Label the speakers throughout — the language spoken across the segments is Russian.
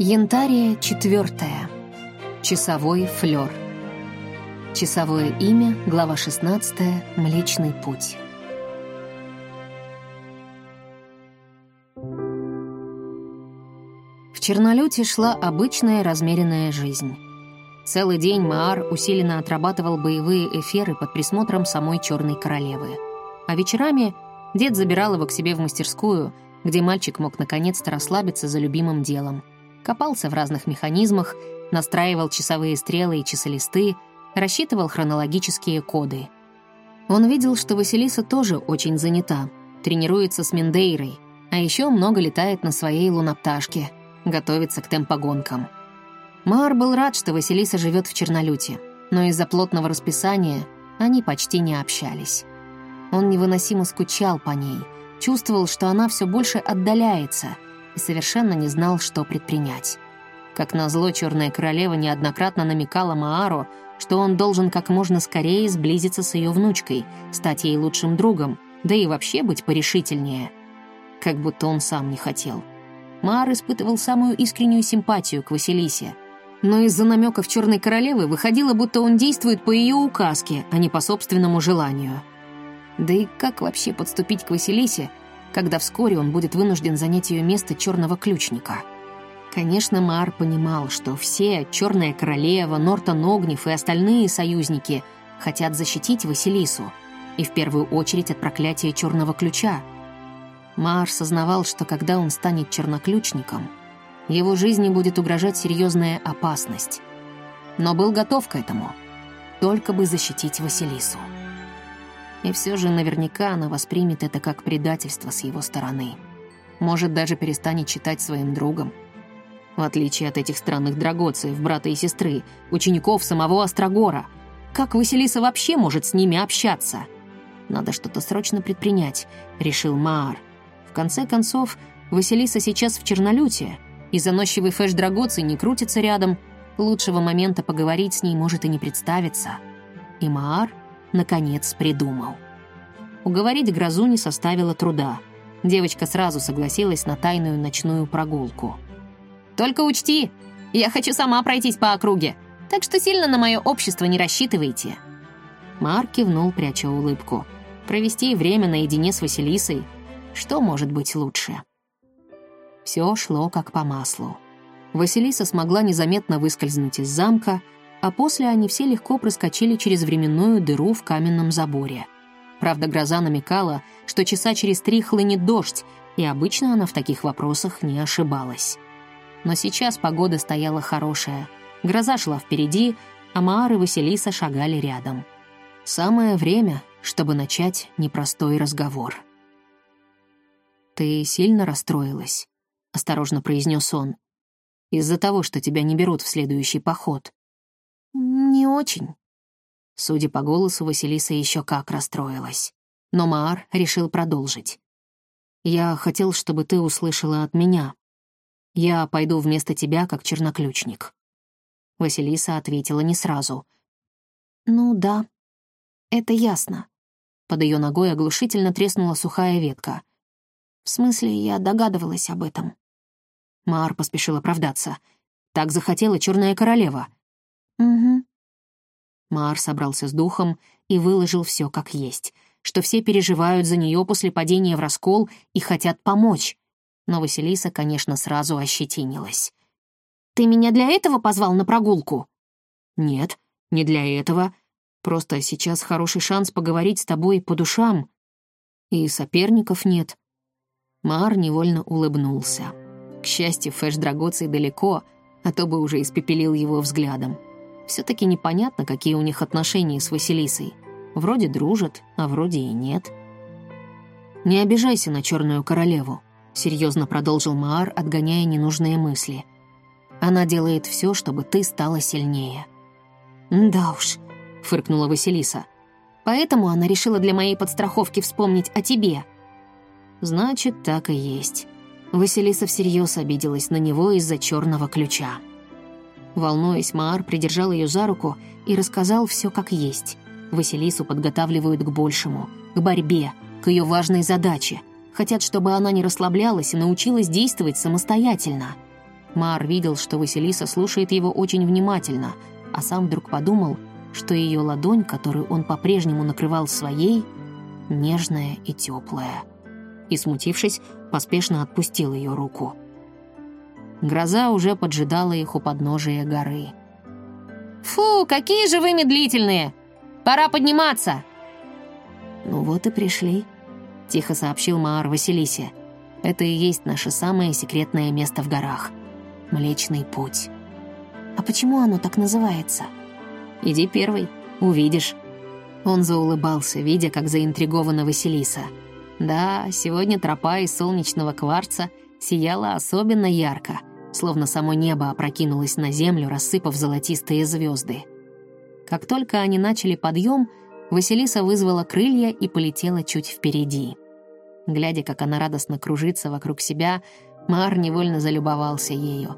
Speaker 1: Янтария четвертая. Часовой флёр. Часовое имя, глава 16, Млечный путь. В Чернолюте шла обычная размеренная жизнь. Целый день Маар усиленно отрабатывал боевые эфиры под присмотром самой Черной Королевы. А вечерами дед забирал его к себе в мастерскую, где мальчик мог наконец-то расслабиться за любимым делом — копался в разных механизмах, настраивал часовые стрелы и часолисты, рассчитывал хронологические коды. Он видел, что Василиса тоже очень занята, тренируется с Миндейрой, а еще много летает на своей лунопташке, готовится к темпогонкам. Мар был рад, что Василиса живет в Чернолюте, но из-за плотного расписания они почти не общались. Он невыносимо скучал по ней, чувствовал, что она все больше отдаляется — и совершенно не знал, что предпринять. Как назло, Черная Королева неоднократно намекала Маару, что он должен как можно скорее сблизиться с ее внучкой, стать ей лучшим другом, да и вообще быть порешительнее. Как будто он сам не хотел. Маар испытывал самую искреннюю симпатию к Василисе. Но из-за намеков Черной Королевы выходило, будто он действует по ее указке, а не по собственному желанию. Да и как вообще подступить к Василисе, когда вскоре он будет вынужден занять ее место черного ключника. Конечно, Маар понимал, что все, Черная Королева, Нортон Огнев и остальные союзники хотят защитить Василису, и в первую очередь от проклятия Черного Ключа. Маар сознавал, что когда он станет черноключником, его жизни будет угрожать серьезная опасность. Но был готов к этому, только бы защитить Василису. И все же наверняка она воспримет это как предательство с его стороны. Может, даже перестанет читать своим другом. В отличие от этих странных драгоциев, брата и сестры, учеников самого Острогора. Как Василиса вообще может с ними общаться? Надо что-то срочно предпринять, решил Маар. В конце концов, Василиса сейчас в Чернолюте, и заносчивый Фэш Драгоций не крутится рядом. Лучшего момента поговорить с ней может и не представиться. И Маар наконец придумал. Уговорить грозу не составило труда. Девочка сразу согласилась на тайную ночную прогулку. «Только учти, я хочу сама пройтись по округе, так что сильно на мое общество не рассчитывайте». Марк кивнул, пряча улыбку. Провести время наедине с Василисой, что может быть лучше? Все шло как по маслу. Василиса смогла незаметно выскользнуть из замка, а после они все легко проскочили через временную дыру в каменном заборе. Правда, гроза намекала, что часа через три хлынет дождь, и обычно она в таких вопросах не ошибалась. Но сейчас погода стояла хорошая. Гроза шла впереди, а Маар и Василиса шагали рядом. Самое время, чтобы начать непростой разговор. «Ты сильно расстроилась?» — осторожно произнес он. «Из-за того, что тебя не берут в следующий поход».
Speaker 2: «Не очень».
Speaker 1: Судя по голосу, Василиса еще как расстроилась. Но Маар решил продолжить. «Я хотел, чтобы ты услышала от меня. Я пойду вместо тебя, как черноключник». Василиса ответила не сразу.
Speaker 2: «Ну да, это ясно».
Speaker 1: Под ее ногой оглушительно треснула сухая ветка.
Speaker 2: «В смысле, я догадывалась об этом».
Speaker 1: Маар поспешил оправдаться. «Так захотела черная королева».
Speaker 2: «Угу».
Speaker 1: Мар собрался с духом и выложил все как есть, что все переживают за нее после падения в раскол и хотят помочь. Но Василиса, конечно, сразу ощетинилась.
Speaker 2: «Ты меня для этого позвал на прогулку?»
Speaker 1: «Нет, не для этого. Просто сейчас хороший шанс поговорить с тобой по душам. И соперников нет». Мар невольно улыбнулся. К счастью, Фэш Драгоций далеко, а то бы уже испепелил его взглядом. Все-таки непонятно, какие у них отношения с Василисой. Вроде дружат, а вроде и нет. «Не обижайся на Черную Королеву», — серьезно продолжил Маар, отгоняя ненужные мысли. «Она делает все, чтобы ты стала сильнее».
Speaker 2: «Да уж», —
Speaker 1: фыркнула Василиса.
Speaker 2: «Поэтому она решила для моей подстраховки вспомнить о тебе».
Speaker 1: «Значит, так и есть». Василиса всерьез обиделась на него из-за черного ключа. Волнуясь, Маар придержал ее за руку и рассказал все как есть. Василису подготавливают к большему, к борьбе, к ее важной задаче. Хотят, чтобы она не расслаблялась и научилась действовать самостоятельно. Маар видел, что Василиса слушает его очень внимательно, а сам вдруг подумал, что ее ладонь, которую он по-прежнему накрывал своей, нежная и теплая. И, смутившись, поспешно отпустил ее руку. Гроза уже поджидала их у подножия горы. «Фу, какие же вы медлительные! Пора подниматься!» «Ну вот и пришли», — тихо сообщил Маар Василисе. «Это и есть наше самое секретное место в горах. Млечный путь».
Speaker 2: «А почему оно так называется?»
Speaker 1: «Иди первый, увидишь». Он заулыбался, видя, как заинтригована Василиса. Да, сегодня тропа из солнечного кварца сияла особенно ярко, словно само небо опрокинулось на землю, рассыпав золотистые звезды. Как только они начали подъем, Василиса вызвала крылья и полетела чуть впереди. Глядя, как она радостно кружится вокруг себя, Мар невольно залюбовался ею.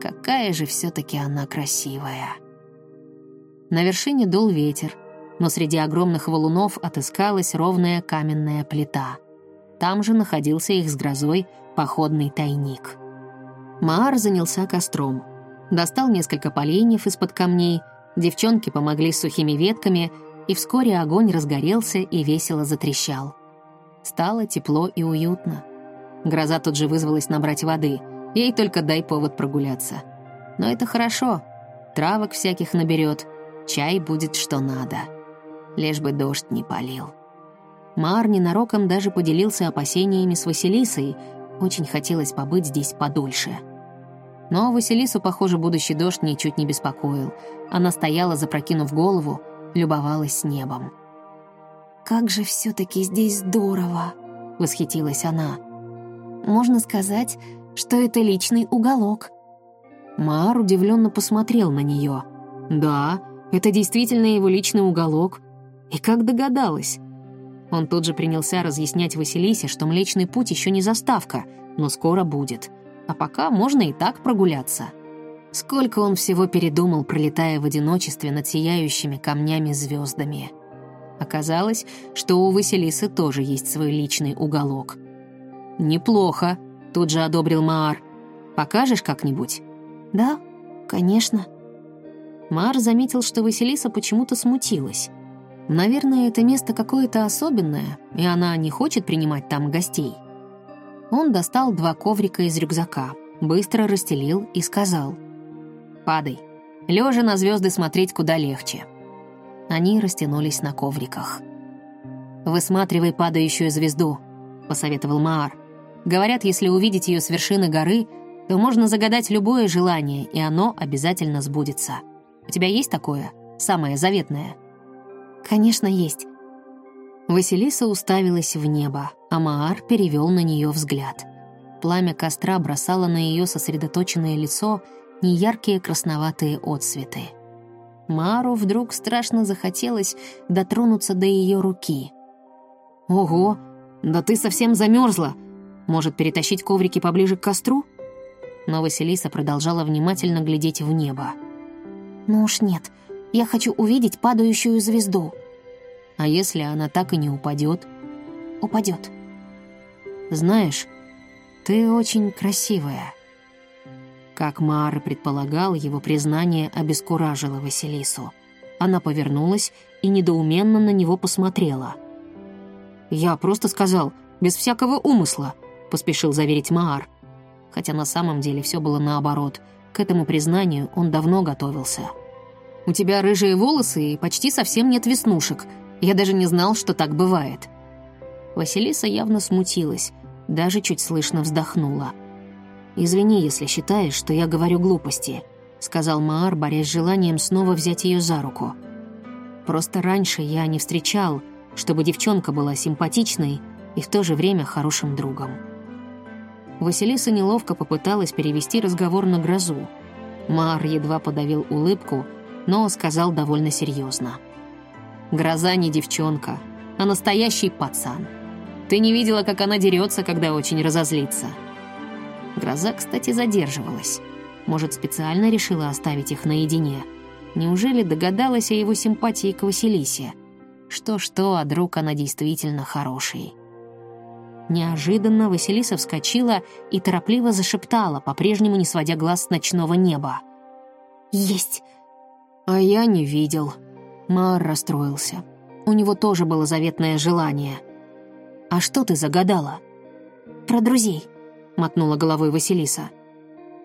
Speaker 1: Какая же все-таки она красивая. На вершине дул ветер, но среди огромных валунов отыскалась ровная каменная плита. Там же находился их с грозой походный тайник. Маар занялся костром. Достал несколько поленьев из-под камней, девчонки помогли с сухими ветками, и вскоре огонь разгорелся и весело затрещал. Стало тепло и уютно. Гроза тут же вызвалась набрать воды, ей только дай повод прогуляться. Но это хорошо, травок всяких наберет, чай будет что надо. Лишь бы дождь не полил. Маар ненароком даже поделился опасениями с Василисой, очень хотелось побыть здесь подольше. Но Василису, похоже, будущий дождь ничуть не беспокоил. Она стояла, запрокинув голову, любовалась небом.
Speaker 2: «Как же все-таки здесь здорово!» — восхитилась она. «Можно сказать, что это личный уголок».
Speaker 1: Маар удивленно посмотрел на нее. «Да, это действительно его личный уголок. И как догадалась?» Он тут же принялся разъяснять Василисе, что Млечный Путь еще не заставка, но скоро будет. А пока можно и так прогуляться. Сколько он всего передумал, пролетая в одиночестве над сияющими камнями-звездами. Оказалось, что у Василисы тоже есть свой личный уголок. «Неплохо», — тут же одобрил Маар. «Покажешь как-нибудь?»
Speaker 2: «Да, конечно».
Speaker 1: Маар заметил, что Василиса почему-то смутилась. Наверное, это место какое-то особенное, и она не хочет принимать там гостей. Он достал два коврика из рюкзака, быстро расстелил и сказал «Падай. Лежа на звезды смотреть куда легче». Они растянулись на ковриках. «Высматривай падающую звезду», — посоветовал Маар. «Говорят, если увидеть ее с вершины горы, то можно загадать любое желание, и оно обязательно сбудется. У тебя есть такое, самое заветное?»
Speaker 2: «Конечно, есть».
Speaker 1: Василиса уставилась в небо, а Маар перевел на нее взгляд. Пламя костра бросало на ее сосредоточенное лицо неяркие красноватые отсветы. Мару вдруг страшно захотелось дотронуться до ее руки. «Ого, да ты совсем замерзла! Может, перетащить коврики поближе к костру?» Но Василиса продолжала внимательно глядеть в небо.
Speaker 2: «Ну уж нет, я хочу увидеть падающую звезду».
Speaker 1: «А если она так и не упадет?»
Speaker 2: «Упадет».
Speaker 1: «Знаешь, ты очень красивая». Как Маар предполагал, его признание обескуражило Василису. Она повернулась и недоуменно на него посмотрела. «Я просто сказал, без всякого умысла», — поспешил заверить Маар. Хотя на самом деле все было наоборот. К этому признанию он давно готовился. У тебя рыжие волосы и почти совсем нет веснушек. Я даже не знал, что так бывает». Василиса явно смутилась, даже чуть слышно вздохнула. «Извини, если считаешь, что я говорю глупости», — сказал Маар, борясь с желанием снова взять ее за руку. «Просто раньше я не встречал, чтобы девчонка была симпатичной и в то же время хорошим другом». Василиса неловко попыталась перевести разговор на грозу. Маар едва подавил улыбку — но сказал довольно серьезно. «Гроза не девчонка, а настоящий пацан. Ты не видела, как она дерется, когда очень разозлится?» Гроза, кстати, задерживалась. Может, специально решила оставить их наедине. Неужели догадалась о его симпатии к Василисе? Что-что, а друг она действительно хороший. Неожиданно Василиса вскочила и торопливо зашептала, по-прежнему не сводя глаз с ночного неба.
Speaker 2: «Есть!»
Speaker 1: «А я не видел». Маар расстроился. У него тоже было заветное желание. «А что ты загадала?»
Speaker 2: «Про друзей», —
Speaker 1: мотнула головой Василиса.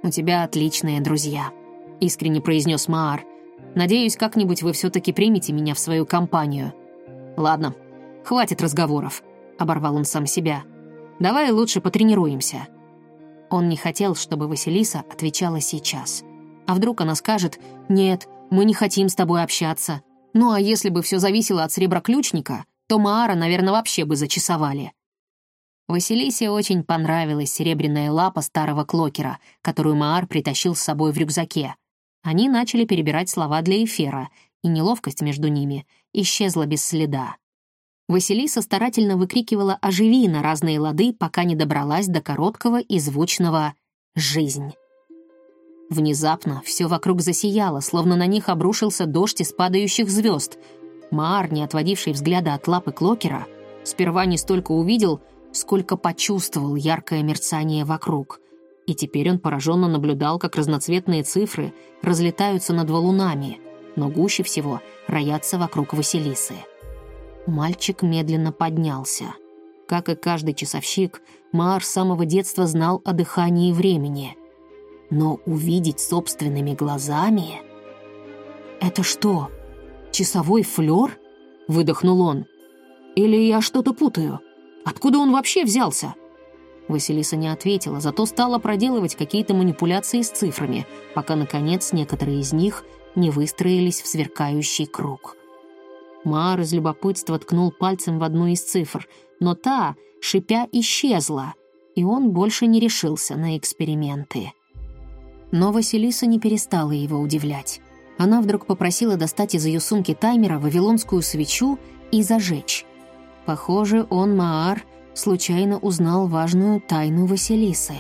Speaker 1: «У тебя отличные друзья», — искренне произнес Маар. «Надеюсь, как-нибудь вы все-таки примете меня в свою компанию». «Ладно, хватит разговоров», — оборвал он сам себя. «Давай лучше потренируемся». Он не хотел, чтобы Василиса отвечала сейчас. А вдруг она скажет «Нет, мы не хотим с тобой общаться». Ну а если бы все зависело от сереброключника, то Маара, наверное, вообще бы зачесовали. Василисе очень понравилась серебряная лапа старого клокера, которую Маар притащил с собой в рюкзаке. Они начали перебирать слова для эфира, и неловкость между ними исчезла без следа. Василиса старательно выкрикивала «оживи» на разные лады, пока не добралась до короткого и звучного «жизнь». Внезапно все вокруг засияло, словно на них обрушился дождь из падающих звезд. Маар, не отводивший взгляда от лапы Клокера, сперва не столько увидел, сколько почувствовал яркое мерцание вокруг. И теперь он пораженно наблюдал, как разноцветные цифры разлетаются над валунами, но гуще всего роятся вокруг Василисы. Мальчик медленно поднялся. Как и каждый часовщик, Маар с самого детства знал о дыхании времени — но увидеть собственными глазами... «Это что, часовой флёр?» — выдохнул он. «Или я что-то путаю? Откуда он вообще взялся?» Василиса не ответила, зато стала проделывать какие-то манипуляции с цифрами, пока, наконец, некоторые из них не выстроились в сверкающий круг. Мар из любопытства ткнул пальцем в одну из цифр, но та, шипя, исчезла, и он больше не решился на эксперименты. Но Василиса не перестала его удивлять. Она вдруг попросила достать из ее сумки таймера вавилонскую свечу и зажечь. Похоже, он, Маар, случайно узнал важную тайну Василисы.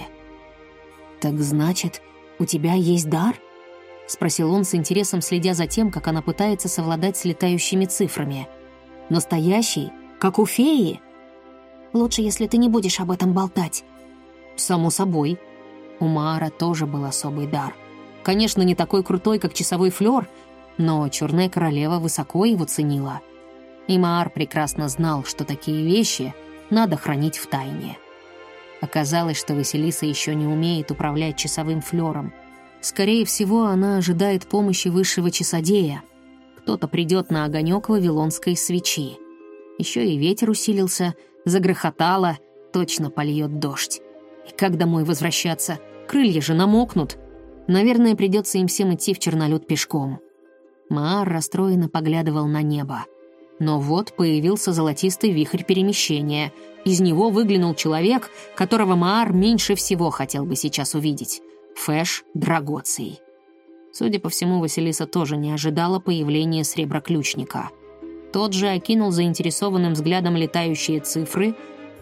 Speaker 1: «Так значит, у тебя есть дар?» — спросил он с интересом, следя за тем, как она пытается совладать с летающими цифрами. «Настоящий? Как у феи?»
Speaker 2: «Лучше, если ты не будешь об этом болтать».
Speaker 1: «Само собой», у Маара тоже был особый дар. Конечно, не такой крутой, как часовой флёр, но Черная Королева высоко его ценила. И Маар прекрасно знал, что такие вещи надо хранить в тайне. Оказалось, что Василиса еще не умеет управлять часовым флером. Скорее всего, она ожидает помощи высшего часодея. Кто-то придет на огонек вавилонской свечи. Еще и ветер усилился, загрохотало, точно польет дождь. И как домой возвращаться? Крылья же намокнут. Наверное, придется им всем идти в чернолет пешком. Маар расстроенно поглядывал на небо. Но вот появился золотистый вихрь перемещения. Из него выглянул человек, которого Маар меньше всего хотел бы сейчас увидеть. Фэш Драгоций. Судя по всему, Василиса тоже не ожидала появления среброключника. Тот же окинул заинтересованным взглядом летающие цифры,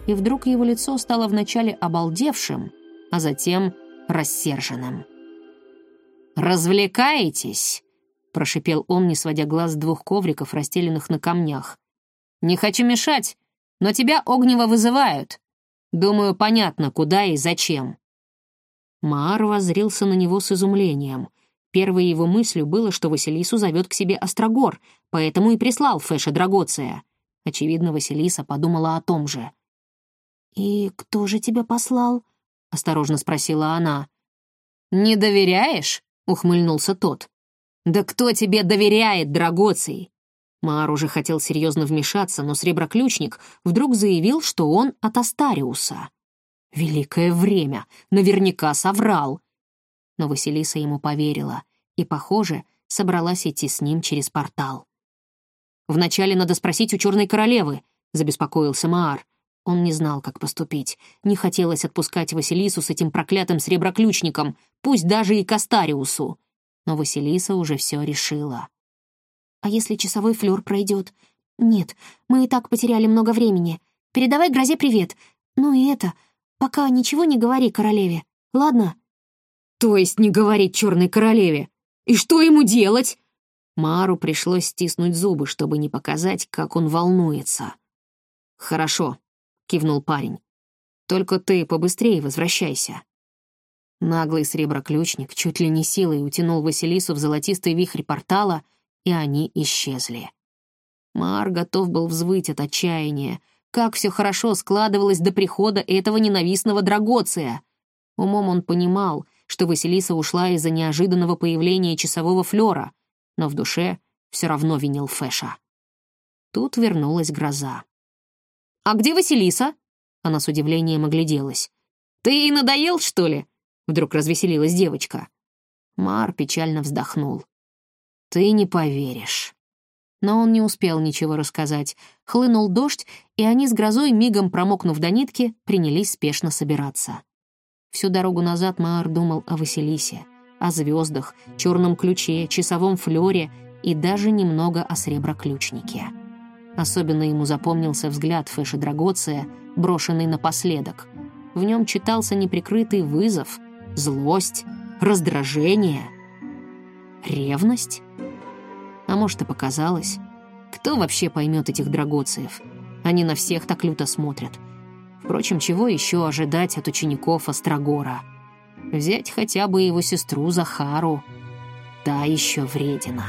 Speaker 1: и вдруг его лицо стало вначале обалдевшим, а затем рассерженным. «Развлекаетесь?» — прошипел он, не сводя глаз с двух ковриков, расстеленных на камнях. «Не хочу мешать, но тебя огнево вызывают. Думаю, понятно, куда и зачем». Маар воззрился на него с изумлением. Первой его мыслью было, что Василису зовет к себе Острогор, поэтому и прислал Фэша Драгоция. Очевидно, Василиса подумала о том же.
Speaker 2: «И кто же тебя послал?»
Speaker 1: — осторожно спросила она. «Не доверяешь?» — ухмыльнулся тот. «Да кто тебе доверяет, Драгоций?» Маар уже хотел серьезно вмешаться, но Среброключник вдруг заявил, что он от Астариуса. «Великое время! Наверняка соврал!» Но Василиса ему поверила и, похоже, собралась идти с ним через портал. «Вначале надо спросить у Черной Королевы», — забеспокоился Маар. Он не знал, как поступить. Не хотелось отпускать Василису с этим проклятым среброключником, пусть даже и Кастариусу. Но Василиса уже все решила.
Speaker 2: «А если часовой флёр пройдет? Нет, мы и так потеряли много времени. Передавай грозе привет. Ну и это, пока ничего не говори королеве, ладно?»
Speaker 1: «То есть не говорить черной королеве? И что ему делать?» Мару пришлось стиснуть зубы, чтобы не показать, как он волнуется. «Хорошо», — кивнул парень. Только ты побыстрее возвращайся». Наглый среброключник чуть ли не силой утянул Василису в золотистый вихрь портала, и они исчезли. Мар готов был взвыть от отчаяния. Как все хорошо складывалось до прихода этого ненавистного Драгоция. Умом он понимал, что Василиса ушла из-за неожиданного появления часового флера, но в душе все равно винил Фэша. Тут вернулась гроза. «А где Василиса?» Она с удивлением огляделась. «Ты ей надоел, что ли?» Вдруг развеселилась девочка. Мар печально вздохнул. «Ты не поверишь». Но он не успел ничего рассказать. Хлынул дождь, и они с грозой, мигом промокнув до нитки, принялись спешно собираться. Всю дорогу назад Маар думал о Василисе, о звездах, черном ключе, часовом флёре и даже немного о среброключнике. Особенно ему запомнился взгляд Фэши Драгоция, брошенный напоследок. В нем читался неприкрытый вызов, злость, раздражение, ревность. А может, и показалось. Кто вообще поймет этих драгоциев? Они на всех так люто смотрят — Впрочем, чего еще ожидать от учеников Острогора? Взять хотя бы его сестру Захару. Та еще вредина.